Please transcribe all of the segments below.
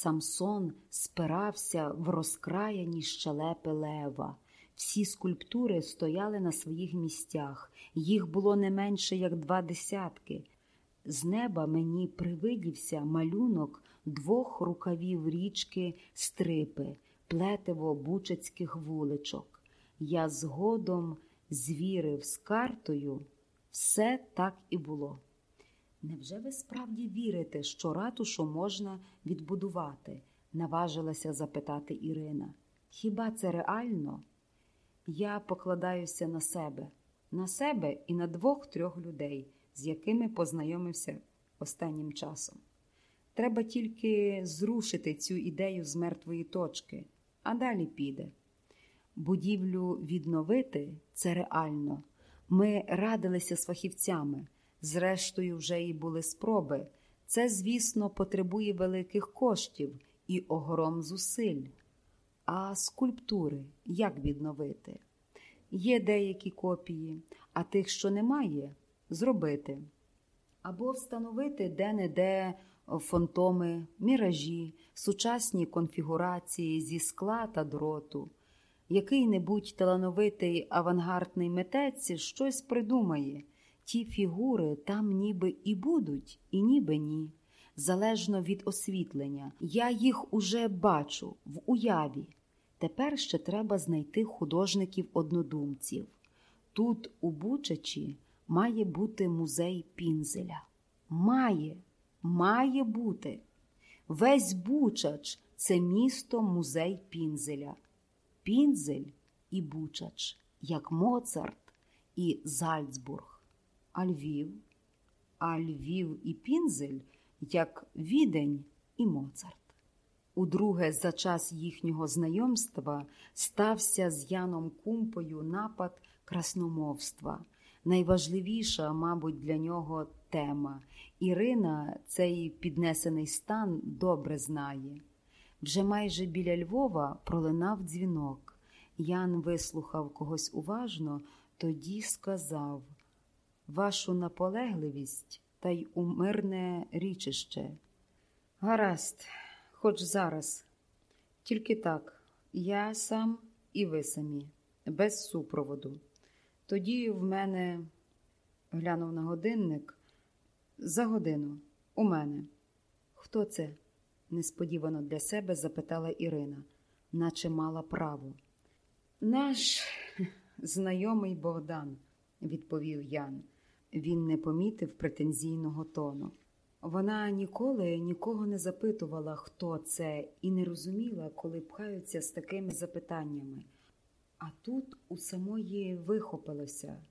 Самсон спирався в розкраяні щелепи лева. Всі скульптури стояли на своїх місцях, їх було не менше, як два десятки. З неба мені привидівся малюнок двох рукавів річки стрипи, плетиво бучацьких вуличок. Я згодом звірив з картою, все так і було. Невже ви справді вірите, що ратушу можна відбудувати? наважилася запитати Ірина. Хіба це реально? Я покладаюся на себе, на себе і на двох-трьох людей, з якими познайомився останнім часом. Треба тільки зрушити цю ідею з мертвої точки, а далі піде. Будівлю відновити це реально. Ми радилися з фахівцями. Зрештою, вже і були спроби. Це, звісно, потребує великих коштів і огром зусиль. А скульптури як відновити? Є деякі копії, а тих, що немає, зробити. Або встановити де-не-де фантоми, міражі, сучасні конфігурації зі скла та дроту. Який-небудь талановитий авангардний митець щось придумає. Ті фігури там ніби і будуть, і ніби ні. Залежно від освітлення. Я їх уже бачу в уяві. Тепер ще треба знайти художників-однодумців. Тут, у Бучачі, має бути музей Пінзеля. Має, має бути. Весь Бучач це місто музей Пінзеля. Пінзель і Бучач, як Моцарт і Зальцбург, а Львів, а Львів і Пінзель, як Відень і Моцарт. Удруге, за час їхнього знайомства стався з Яном Кумпою напад красномовства. Найважливіша, мабуть, для нього тема. Ірина цей піднесений стан добре знає. Вже майже біля Львова пролинав дзвінок. Ян вислухав когось уважно, тоді сказав Вашу наполегливість та й у мирне річище. Гаразд, хоч зараз. Тільки так, я сам і ви самі, без супроводу. Тоді в мене, глянув на годинник, за годину, у мене. Хто це? несподівано для себе запитала Ірина, наче мала право. Наш знайомий Богдан, відповів Ян. Він не помітив претензійного тону. Вона ніколи нікого не запитувала, хто це, і не розуміла, коли пхаються з такими запитаннями. А тут у самої вихопилося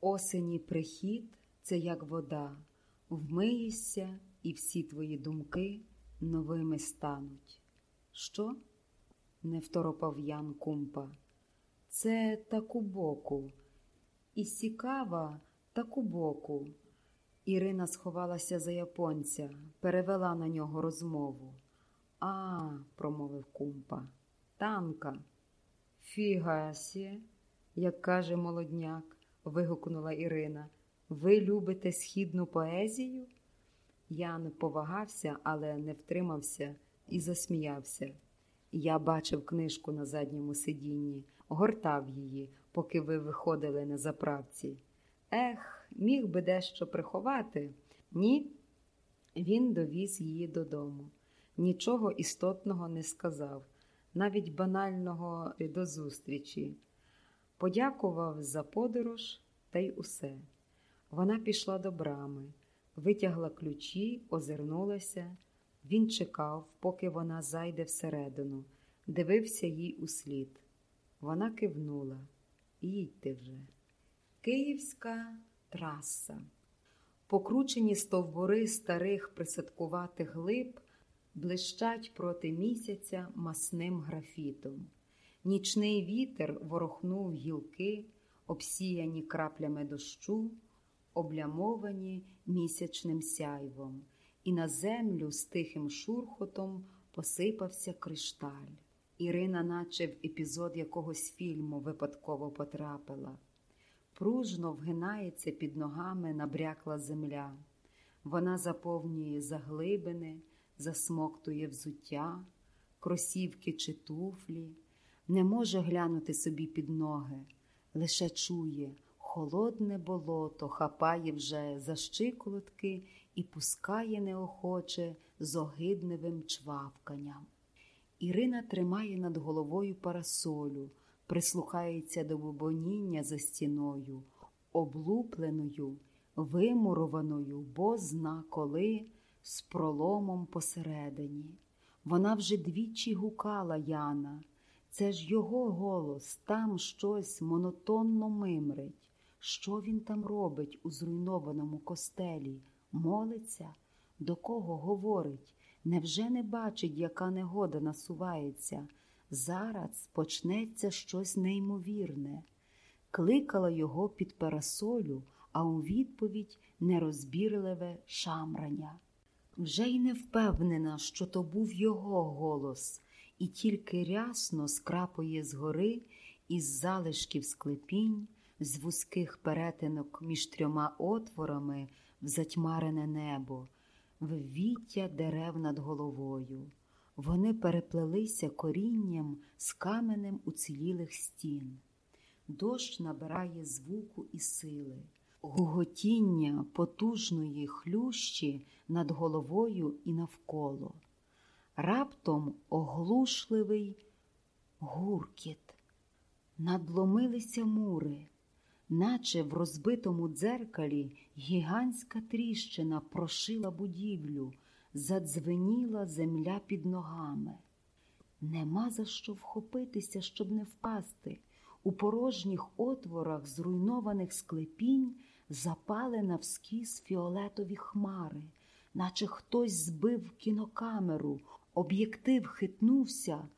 осені прихід це як вода, вмиєшся, і всі твої думки новими стануть. Що? не второпав Ян Кумпа. Це таку боку. І цікава таку боку. Ірина сховалася за японця, перевела на нього розмову. А, промовив кумпа, танка. Фігасі, як каже молодняк, вигукнула Ірина. Ви любите східну поезію? Ян повагався, але не втримався і засміявся. Я бачив книжку на задньому сидінні, гортав її, поки ви виходили на заправці. Ех, міг би дещо приховати. Ні, він довіз її додому. Нічого істотного не сказав, навіть банального до зустрічі. Подякував за подорож та й усе. Вона пішла до брами, витягла ключі, озирнулася. Він чекав, поки вона зайде всередину, дивився їй услід. Вона кивнула. Їдьте вже. Київська траса. Покручені стовбури старих присадкуватих глиб блищать проти місяця масним графітом. Нічний вітер ворохнув гілки, обсіяні краплями дощу, облямовані місячним сяйвом, і на землю з тихим шурхотом посипався кришталь. Ірина, наче в епізод якогось фільму, випадково потрапила. Пружно вгинається під ногами набрякла земля. Вона заповнює заглибини, засмоктує взуття, кросівки чи туфлі, не може глянути собі під ноги, лише чує, холодне болото хапає вже за щиколотки і пускає неохоче з огидневим чвавканням. Ірина тримає над головою парасолю, прислухається до бубоніння за стіною, облупленою, вимурованою, бо зна коли, з проломом посередині. Вона вже двічі гукала Яна. Це ж його голос, там щось монотонно мимрить. Що він там робить у зруйнованому костелі? Молиться? До кого говорить? Невже не бачить, яка негода насувається? Зараз почнеться щось неймовірне. Кликала його під парасолю, а у відповідь нерозбірливе шамрання. Вже й не впевнена, що то був його голос, і тільки рясно скрапує згори із залишків склепінь, з вузьких перетинок між трьома отворами в затьмарене небо, ввіття дерев над головою. Вони переплелися корінням з каменем уцілілих стін. Дощ набирає звуку і сили, гуготіння потужної хлющі над головою і навколо. Раптом оглушливий гуркіт. Надломилися мури, наче в розбитому дзеркалі гігантська тріщина прошила будівлю, задзвеніла земля під ногами. Нема за що вхопитися, щоб не впасти. У порожніх отворах зруйнованих склепінь запали навскіз фіолетові хмари, наче хтось збив кінокамеру, об'єктив хитнувся,